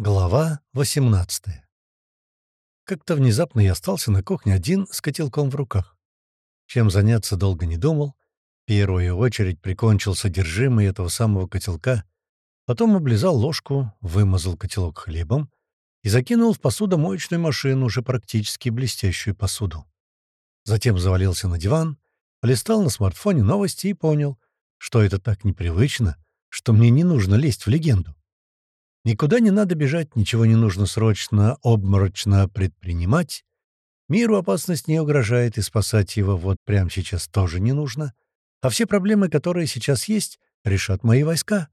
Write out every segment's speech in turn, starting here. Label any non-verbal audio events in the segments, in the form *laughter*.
Глава 18 Как-то внезапно я остался на кухне один с котелком в руках. Чем заняться долго не думал. В первую очередь прикончил содержимое этого самого котелка, потом облизал ложку, вымазал котелок хлебом и закинул в посудомоечную машину уже практически блестящую посуду. Затем завалился на диван, полистал на смартфоне новости и понял, что это так непривычно, что мне не нужно лезть в легенду. Никуда не надо бежать, ничего не нужно срочно, обморочно предпринимать. Миру опасность не угрожает, и спасать его вот прямо сейчас тоже не нужно. А все проблемы, которые сейчас есть, решат мои войска.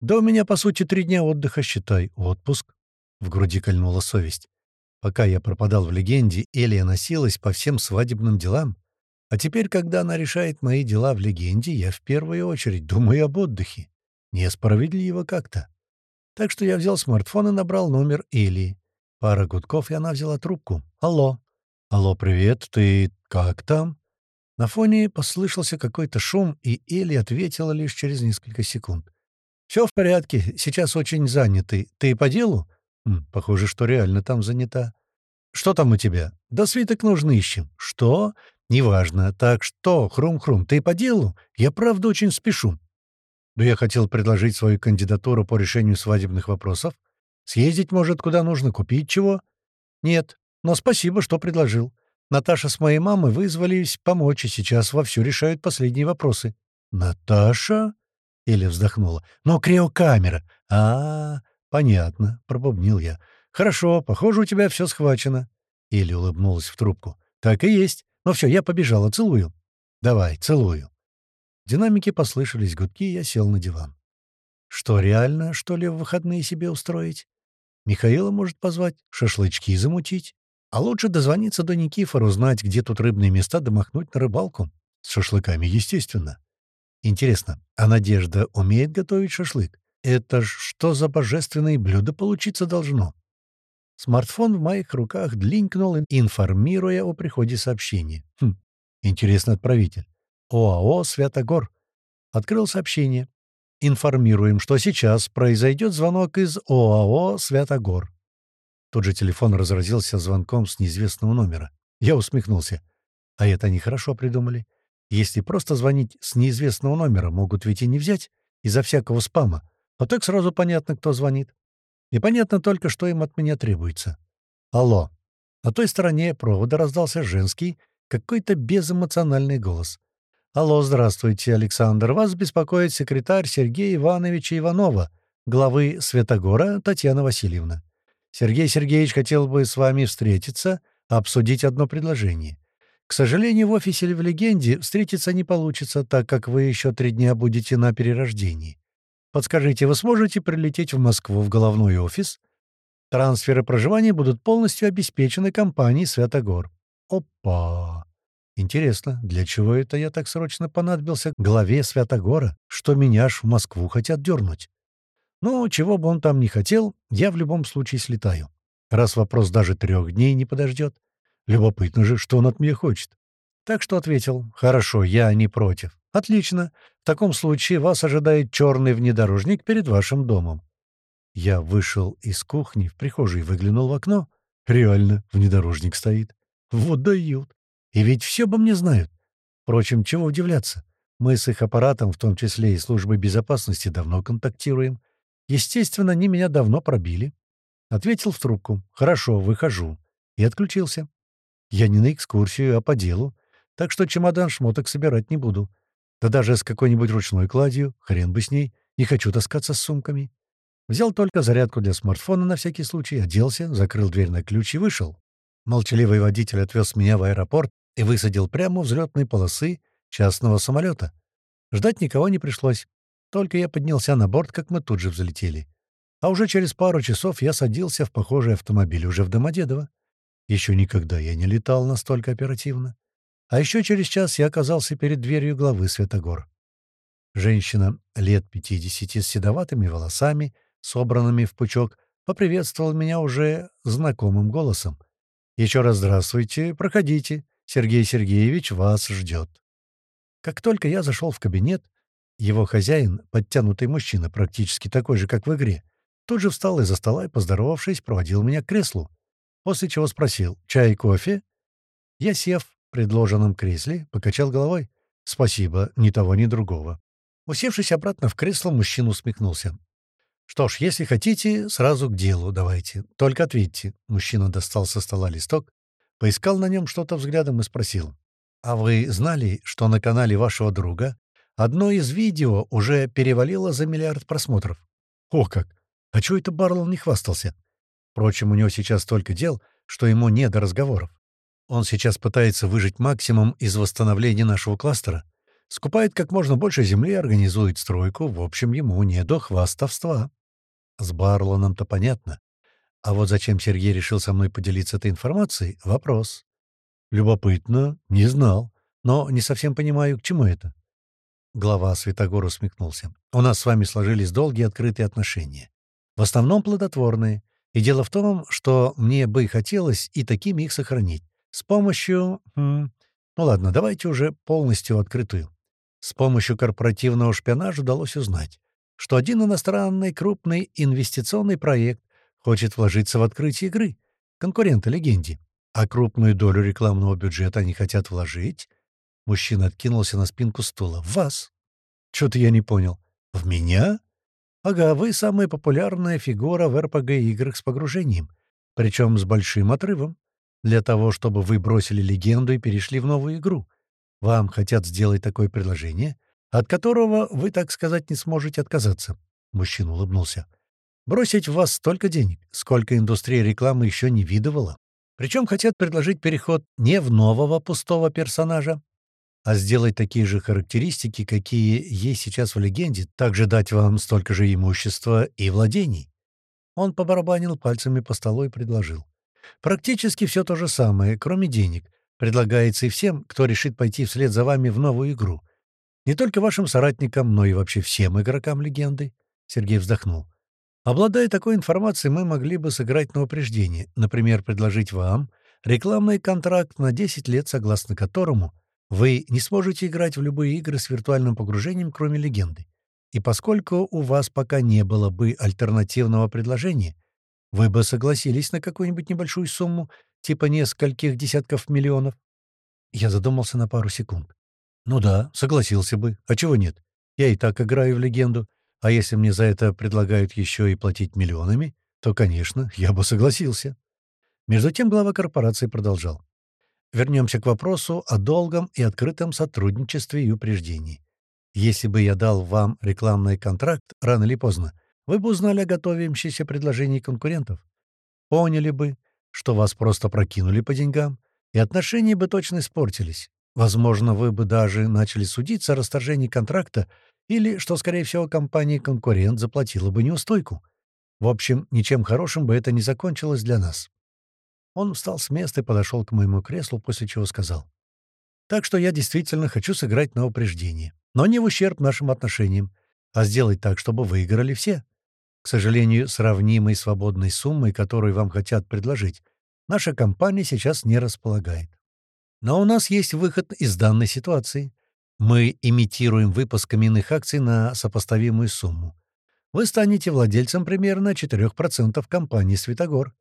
Да у меня, по сути, три дня отдыха, считай, отпуск. В груди кольнула совесть. Пока я пропадал в легенде, Элия носилась по всем свадебным делам. А теперь, когда она решает мои дела в легенде, я в первую очередь думаю об отдыхе. Несправедливо как-то. Так что я взял смартфон и набрал номер Или. Пара гудков, и она взяла трубку. «Алло». «Алло, привет, ты как там?» На фоне послышался какой-то шум, и Элли ответила лишь через несколько секунд. «Все в порядке, сейчас очень заняты. Ты по делу?» М, «Похоже, что реально там занята». «Что там у тебя?» «Да свиток нужно ищем». «Что?» «Неважно. Так что, Хрум-Хрум, ты по делу? Я правда очень спешу». Но я хотел предложить свою кандидатуру по решению свадебных вопросов. Съездить, может, куда нужно, купить чего? Нет, но спасибо, что предложил. Наташа с моей мамой вызвались помочь, и сейчас вовсю решают последние вопросы. «Наташа?» — Или вздохнула. «Но криокамера!» а, -а, -а понятно», — пробубнил я. «Хорошо, похоже, у тебя все схвачено». Или улыбнулась в трубку. «Так и есть. Ну все, я побежала, целую». «Давай, целую». В динамике послышались гудки, и я сел на диван. Что, реально, что ли, в выходные себе устроить? Михаила может позвать, шашлычки замутить. А лучше дозвониться до Никифора, узнать, где тут рыбные места, домахнуть на рыбалку. С шашлыками, естественно. Интересно, а Надежда умеет готовить шашлык? Это ж что за божественное блюдо получиться должно? Смартфон в моих руках длинкнул, информируя о приходе сообщения. Хм, интересный отправитель. ОАО «Святогор». Открыл сообщение. Информируем, что сейчас произойдет звонок из ОАО «Святогор». Тут же телефон разразился звонком с неизвестного номера. Я усмехнулся. А это они хорошо придумали. Если просто звонить с неизвестного номера, могут ведь и не взять из-за всякого спама. А так сразу понятно, кто звонит. И понятно только, что им от меня требуется. Алло. На той стороне провода раздался женский, какой-то безэмоциональный голос. «Алло, здравствуйте, Александр. Вас беспокоит секретарь Сергея Ивановича Иванова, главы Светогора Татьяна Васильевна. Сергей Сергеевич хотел бы с вами встретиться, обсудить одно предложение. К сожалению, в офисе или в легенде встретиться не получится, так как вы еще три дня будете на перерождении. Подскажите, вы сможете прилететь в Москву в головной офис? Трансферы проживания будут полностью обеспечены компанией «Святогор». Опа! Интересно, для чего это я так срочно понадобился главе Святогора, что меня аж в Москву хотят дернуть? Ну, чего бы он там ни хотел, я в любом случае слетаю. Раз вопрос даже трех дней не подождет. Любопытно же, что он от меня хочет. Так что ответил, «Хорошо, я не против». «Отлично. В таком случае вас ожидает черный внедорожник перед вашим домом». Я вышел из кухни, в прихожей выглянул в окно. Реально, внедорожник стоит. Вот дают. И ведь все обо мне знают. Впрочем, чего удивляться? Мы с их аппаратом, в том числе и службой безопасности, давно контактируем. Естественно, они меня давно пробили. Ответил в трубку. «Хорошо, выхожу». И отключился. Я не на экскурсию, а по делу. Так что чемодан шмоток собирать не буду. Да даже с какой-нибудь ручной кладью, хрен бы с ней. Не хочу таскаться с сумками. Взял только зарядку для смартфона на всякий случай, оделся, закрыл дверь на ключ и вышел. Молчаливый водитель отвез меня в аэропорт и высадил прямо у взлетной полосы частного самолета. Ждать никого не пришлось. Только я поднялся на борт, как мы тут же взлетели. А уже через пару часов я садился в похожий автомобиль уже в Домодедово. Еще никогда я не летал настолько оперативно. А еще через час я оказался перед дверью главы Светогор. Женщина лет пятидесяти с седоватыми волосами, собранными в пучок, поприветствовала меня уже знакомым голосом. «Еще раз здравствуйте, проходите. Сергей Сергеевич вас ждет». Как только я зашел в кабинет, его хозяин, подтянутый мужчина, практически такой же, как в игре, тут же встал из-за стола и, поздоровавшись, проводил меня к креслу, после чего спросил «Чай и кофе?» Я, сев в предложенном кресле, покачал головой. «Спасибо, ни того, ни другого». Усевшись обратно в кресло, мужчина усмехнулся. «Что ж, если хотите, сразу к делу давайте. Только ответьте». Мужчина достал со стола листок, поискал на нем что-то взглядом и спросил. «А вы знали, что на канале вашего друга одно из видео уже перевалило за миллиард просмотров?» «О как! А чего это Барлон не хвастался?» Впрочем, у него сейчас столько дел, что ему не до разговоров. Он сейчас пытается выжить максимум из восстановления нашего кластера, скупает как можно больше земли, организует стройку, в общем, ему не до хвастовства. С Барлоном-то понятно. А вот зачем Сергей решил со мной поделиться этой информацией — вопрос. Любопытно, не знал, но не совсем понимаю, к чему это. Глава Святогор усмехнулся. «У нас с вами сложились долгие открытые отношения. В основном плодотворные. И дело в том, что мне бы хотелось и такими их сохранить. С помощью... Хм, ну ладно, давайте уже полностью открытую. С помощью корпоративного шпионажа удалось узнать, что один иностранный крупный инвестиционный проект хочет вложиться в открытие игры, конкурента легенде, а крупную долю рекламного бюджета они хотят вложить. Мужчина откинулся на спинку стула. «В вас?» «Чё-то я не понял». «В меня?» «Ага, вы самая популярная фигура в РПГ-играх с погружением, причем с большим отрывом, для того, чтобы вы бросили легенду и перешли в новую игру. Вам хотят сделать такое предложение, от которого вы, так сказать, не сможете отказаться». Мужчина улыбнулся. «Бросить в вас столько денег, сколько индустрия рекламы еще не видывала. Причем хотят предложить переход не в нового пустого персонажа, а сделать такие же характеристики, какие есть сейчас в легенде, также дать вам столько же имущества и владений». Он побарабанил пальцами по столу и предложил. «Практически все то же самое, кроме денег. Предлагается и всем, кто решит пойти вслед за вами в новую игру. Не только вашим соратникам, но и вообще всем игрокам легенды. Сергей вздохнул. Обладая такой информацией, мы могли бы сыграть на упреждение. Например, предложить вам рекламный контракт на 10 лет, согласно которому вы не сможете играть в любые игры с виртуальным погружением, кроме легенды. И поскольку у вас пока не было бы альтернативного предложения, вы бы согласились на какую-нибудь небольшую сумму, типа нескольких десятков миллионов. Я задумался на пару секунд. Ну да, согласился бы. А чего нет? Я и так играю в легенду. А если мне за это предлагают еще и платить миллионами, то, конечно, *laughs* я бы согласился. Между тем глава корпорации продолжал. Вернемся к вопросу о долгом и открытом сотрудничестве и упреждении. Если бы я дал вам рекламный контракт, рано или поздно, вы бы узнали о готовящемся предложении конкурентов. Поняли бы, что вас просто прокинули по деньгам, и отношения бы точно испортились. Возможно, вы бы даже начали судиться о расторжении контракта или, что, скорее всего, компания-конкурент заплатила бы неустойку. В общем, ничем хорошим бы это не закончилось для нас. Он встал с места и подошел к моему креслу, после чего сказал. «Так что я действительно хочу сыграть на упреждение, но не в ущерб нашим отношениям, а сделать так, чтобы выиграли все. К сожалению, сравнимой свободной суммой, которую вам хотят предложить, наша компания сейчас не располагает. Но у нас есть выход из данной ситуации. Мы имитируем выпуск именных акций на сопоставимую сумму. Вы станете владельцем примерно 4% компании «Светогор».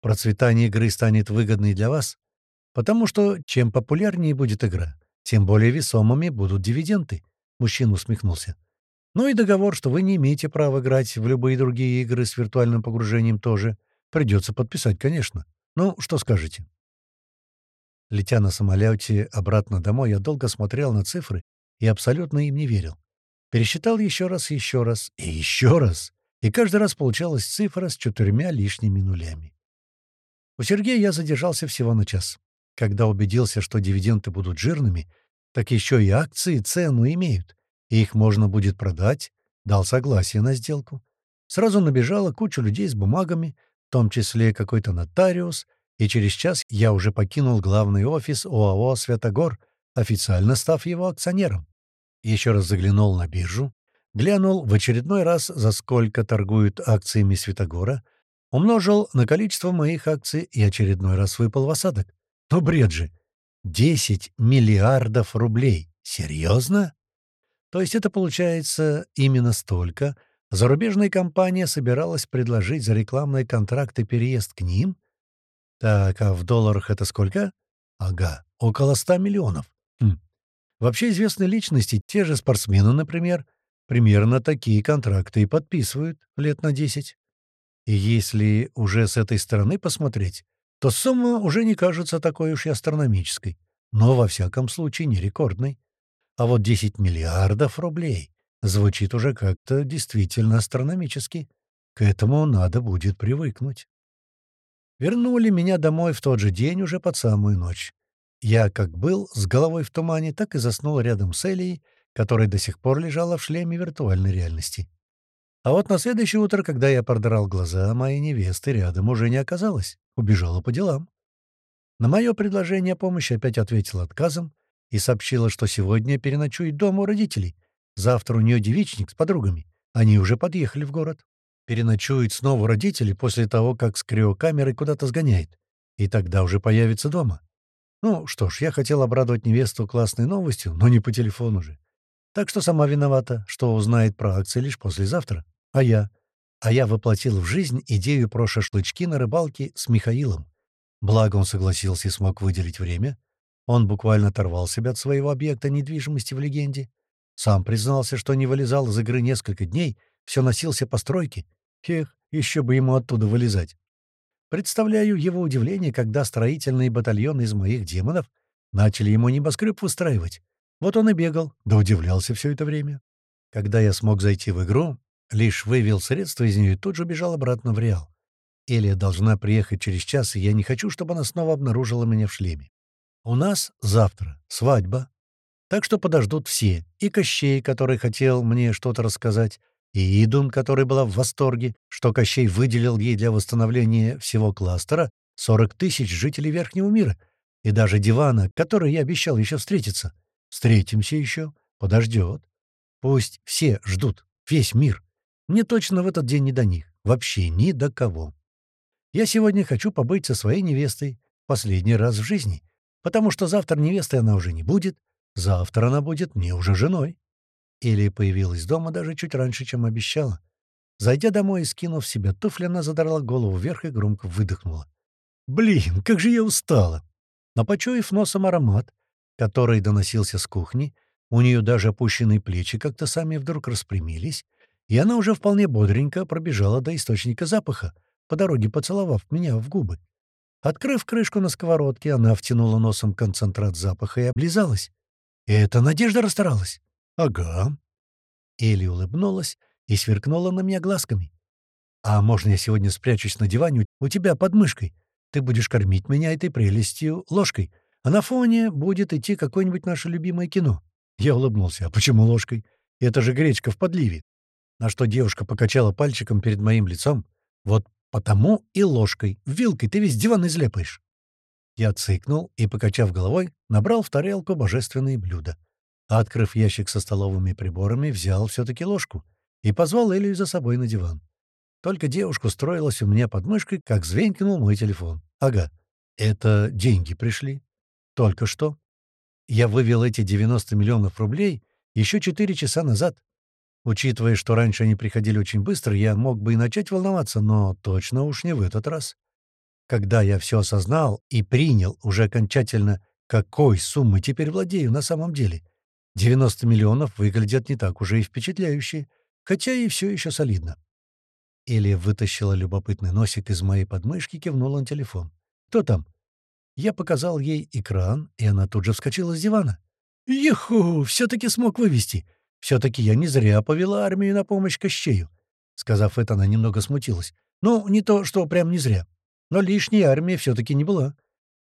Процветание игры станет выгодной для вас, потому что чем популярнее будет игра, тем более весомыми будут дивиденды. Мужчина усмехнулся. Ну и договор, что вы не имеете права играть в любые другие игры с виртуальным погружением тоже. Придется подписать, конечно. Ну, что скажете? Летя на самолете обратно домой, я долго смотрел на цифры и абсолютно им не верил. Пересчитал еще раз, еще раз и еще раз, и каждый раз получалась цифра с четырьмя лишними нулями. У Сергея я задержался всего на час. Когда убедился, что дивиденды будут жирными, так еще и акции цену имеют, и их можно будет продать, дал согласие на сделку. Сразу набежала куча людей с бумагами, в том числе какой-то нотариус — и через час я уже покинул главный офис ОАО «Святогор», официально став его акционером. Еще раз заглянул на биржу, глянул в очередной раз, за сколько торгуют акциями Святогора, умножил на количество моих акций и очередной раз выпал в осадок. Ну, бред же! 10 миллиардов рублей. Серьезно? То есть это получается именно столько, Зарубежная компания собиралась предложить за рекламные контракты переезд к ним? Так, а в долларах это сколько? Ага, около 100 миллионов. Хм. Вообще известные личности, те же спортсмены, например, примерно такие контракты и подписывают лет на 10. И если уже с этой стороны посмотреть, то сумма уже не кажется такой уж и астрономической, но во всяком случае не рекордной. А вот 10 миллиардов рублей звучит уже как-то действительно астрономически. К этому надо будет привыкнуть. Вернули меня домой в тот же день уже под самую ночь. Я как был с головой в тумане, так и заснул рядом с Элией, которая до сих пор лежала в шлеме виртуальной реальности. А вот на следующее утро, когда я продрал глаза, моей невесты рядом уже не оказалось, убежала по делам. На мое предложение о помощи опять ответила отказом и сообщила, что сегодня переночует дома у родителей. Завтра у нее девичник с подругами. Они уже подъехали в город. Переночует снова у родителей после того, как с криокамерой куда-то сгоняет. И тогда уже появится дома. Ну что ж, я хотел обрадовать невесту классной новостью, но не по телефону же. Так что сама виновата, что узнает про акции лишь послезавтра. А я? А я воплотил в жизнь идею про шашлычки на рыбалке с Михаилом. Благо он согласился и смог выделить время. Он буквально оторвал себя от своего объекта недвижимости в легенде. Сам признался, что не вылезал из игры несколько дней, все носился по стройке. Эх, еще бы ему оттуда вылезать. Представляю его удивление, когда строительные батальоны из моих демонов начали ему небоскреб выстраивать. Вот он и бегал, да удивлялся все это время. Когда я смог зайти в игру, Лишь вывел средства из нее и тут же бежал обратно в Реал. Элия должна приехать через час, и я не хочу, чтобы она снова обнаружила меня в шлеме. У нас завтра свадьба. Так что подождут все. И Кощей, который хотел мне что-то рассказать, и Идун, которая была в восторге, что Кощей выделил ей для восстановления всего кластера 40 тысяч жителей Верхнего мира, и даже Дивана, который я обещал еще встретиться. Встретимся еще. Подождет. Пусть все ждут. Весь мир. Мне точно в этот день не до них. Вообще ни до кого. Я сегодня хочу побыть со своей невестой последний раз в жизни, потому что завтра невестой она уже не будет, завтра она будет мне уже женой. Или появилась дома даже чуть раньше, чем обещала. Зайдя домой и скинув себе туфли, она задрала голову вверх и громко выдохнула. «Блин, как же я устала!» Но почуяв носом аромат, который доносился с кухни, у нее даже опущенные плечи как-то сами вдруг распрямились, и она уже вполне бодренько пробежала до источника запаха, по дороге поцеловав меня в губы. Открыв крышку на сковородке, она втянула носом концентрат запаха и облизалась. И это Надежда расстаралась? Ага. Элли улыбнулась и сверкнула на меня глазками. «А можно я сегодня спрячусь на диване у тебя под мышкой? Ты будешь кормить меня этой прелестью ложкой, а на фоне будет идти какое-нибудь наше любимое кино». Я улыбнулся. «А почему ложкой? Это же гречка в подливе». На что девушка покачала пальчиком перед моим лицом. «Вот потому и ложкой, вилкой ты весь диван излепаешь». Я цыкнул и, покачав головой, набрал в тарелку божественные блюда. А, открыв ящик со столовыми приборами, взял все-таки ложку и позвал Элию за собой на диван. Только девушка устроилась у меня под мышкой, как звенькнул мой телефон. Ага, это деньги пришли. Только что. Я вывел эти 90 миллионов рублей еще 4 часа назад. Учитывая, что раньше они приходили очень быстро, я мог бы и начать волноваться, но точно уж не в этот раз. Когда я все осознал и принял уже окончательно, какой суммы теперь владею на самом деле, 90 миллионов выглядят не так уже и впечатляюще, хотя и все еще солидно. Элия вытащила любопытный носик из моей подмышки кивнула на телефон. «Кто там?» Я показал ей экран, и она тут же вскочила с дивана. «Еху! Все-таки смог вывести! Все-таки я не зря повела армию на помощь Кощею. Сказав это, она немного смутилась. Ну, не то, что прям не зря. Но лишней армии все-таки не была.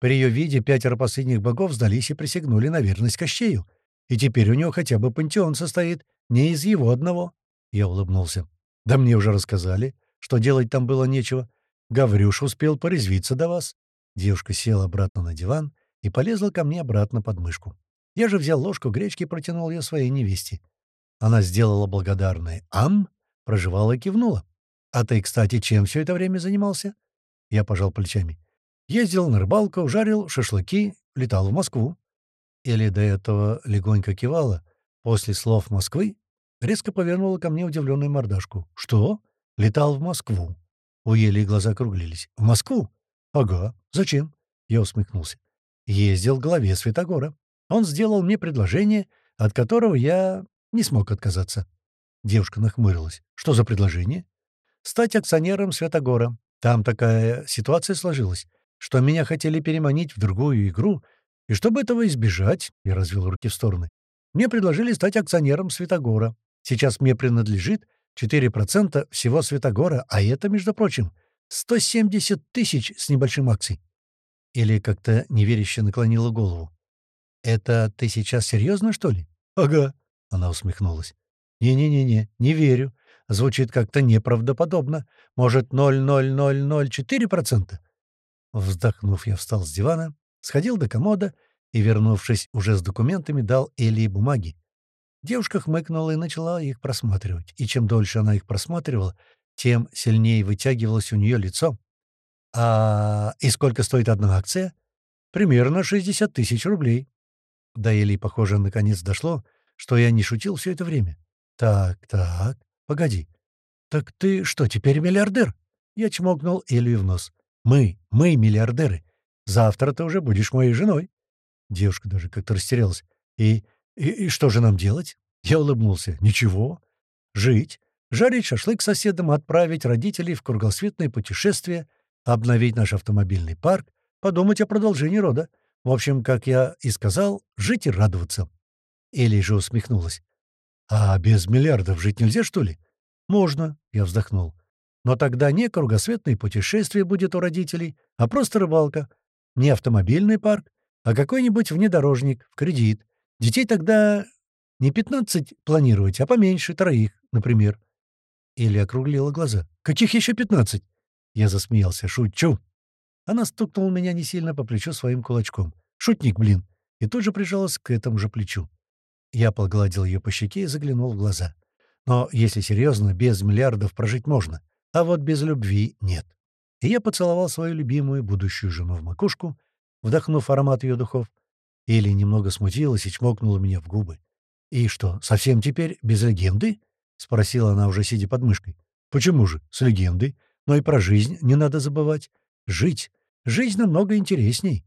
При ее виде пятеро последних богов сдались и присягнули на верность Кощею. И теперь у него хотя бы пантеон состоит не из его одного. Я улыбнулся. Да мне уже рассказали, что делать там было нечего. Гаврюш успел порезвиться до вас. Девушка села обратно на диван и полезла ко мне обратно под мышку. Я же взял ложку гречки и протянул ее своей невесте. Она сделала благодарное «Ам», проживала и кивнула. «А ты, кстати, чем все это время занимался?» Я пожал плечами. «Ездил на рыбалку, жарил шашлыки, летал в Москву». Или до этого легонько кивала. После слов Москвы резко повернула ко мне удивленную мордашку. «Что? Летал в Москву». У Ели глаза округлились. «В Москву?» «Ага. Зачем?» Я усмехнулся. «Ездил к главе Святогора. Он сделал мне предложение, от которого я не смог отказаться». Девушка нахмурилась. «Что за предложение?» «Стать акционером Святогора. Там такая ситуация сложилась, что меня хотели переманить в другую игру, и чтобы этого избежать, я развел руки в стороны, мне предложили стать акционером Святогора. Сейчас мне принадлежит 4% всего Святогора, а это, между прочим, 170 тысяч с небольшим акций. Или как-то неверяще наклонила голову. «Это ты сейчас серьезно, что ли?» «Ага», — она усмехнулась. «Не-не-не-не, не верю. Звучит как-то неправдоподобно. Может, 0,0004%?» Вздохнув, я встал с дивана, сходил до комода и, вернувшись уже с документами, дал Элии бумаги. Девушка хмыкнула и начала их просматривать. И чем дольше она их просматривала, тем сильнее вытягивалось у нее лицо. «А и сколько стоит одна акция?» «Примерно 60 тысяч рублей». До Эли, похоже, наконец дошло, что я не шутил все это время. «Так, так, погоди. Так ты что, теперь миллиардер?» Я чмокнул Элию в нос. «Мы, мы миллиардеры. Завтра ты уже будешь моей женой». Девушка даже как-то растерялась. «И, и, и что же нам делать?» Я улыбнулся. «Ничего. Жить. Жарить шашлык соседам, отправить родителей в кругосветное путешествие, обновить наш автомобильный парк, подумать о продолжении рода. В общем, как я и сказал, жить и радоваться». Элли же усмехнулась. «А без миллиардов жить нельзя, что ли?» «Можно», — я вздохнул. «Но тогда не кругосветное путешествие будет у родителей, а просто рыбалка. Не автомобильный парк, а какой-нибудь внедорожник в кредит. Детей тогда не 15 планировать, а поменьше, троих, например». Или округлила глаза. «Каких еще 15?» Я засмеялся. «Шучу!» Она стукнула меня не сильно по плечу своим кулачком. «Шутник, блин!» И тут же прижалась к этому же плечу. Я погладил ее по щеке и заглянул в глаза. Но, если серьезно, без миллиардов прожить можно, а вот без любви нет. И я поцеловал свою любимую будущую жену в макушку, вдохнув аромат ее духов. Или немного смутилась и чмокнула меня в губы. «И что, совсем теперь без легенды?» — спросила она, уже сидя под мышкой. «Почему же? С легендой. Но и про жизнь не надо забывать. Жить. Жизнь намного интересней».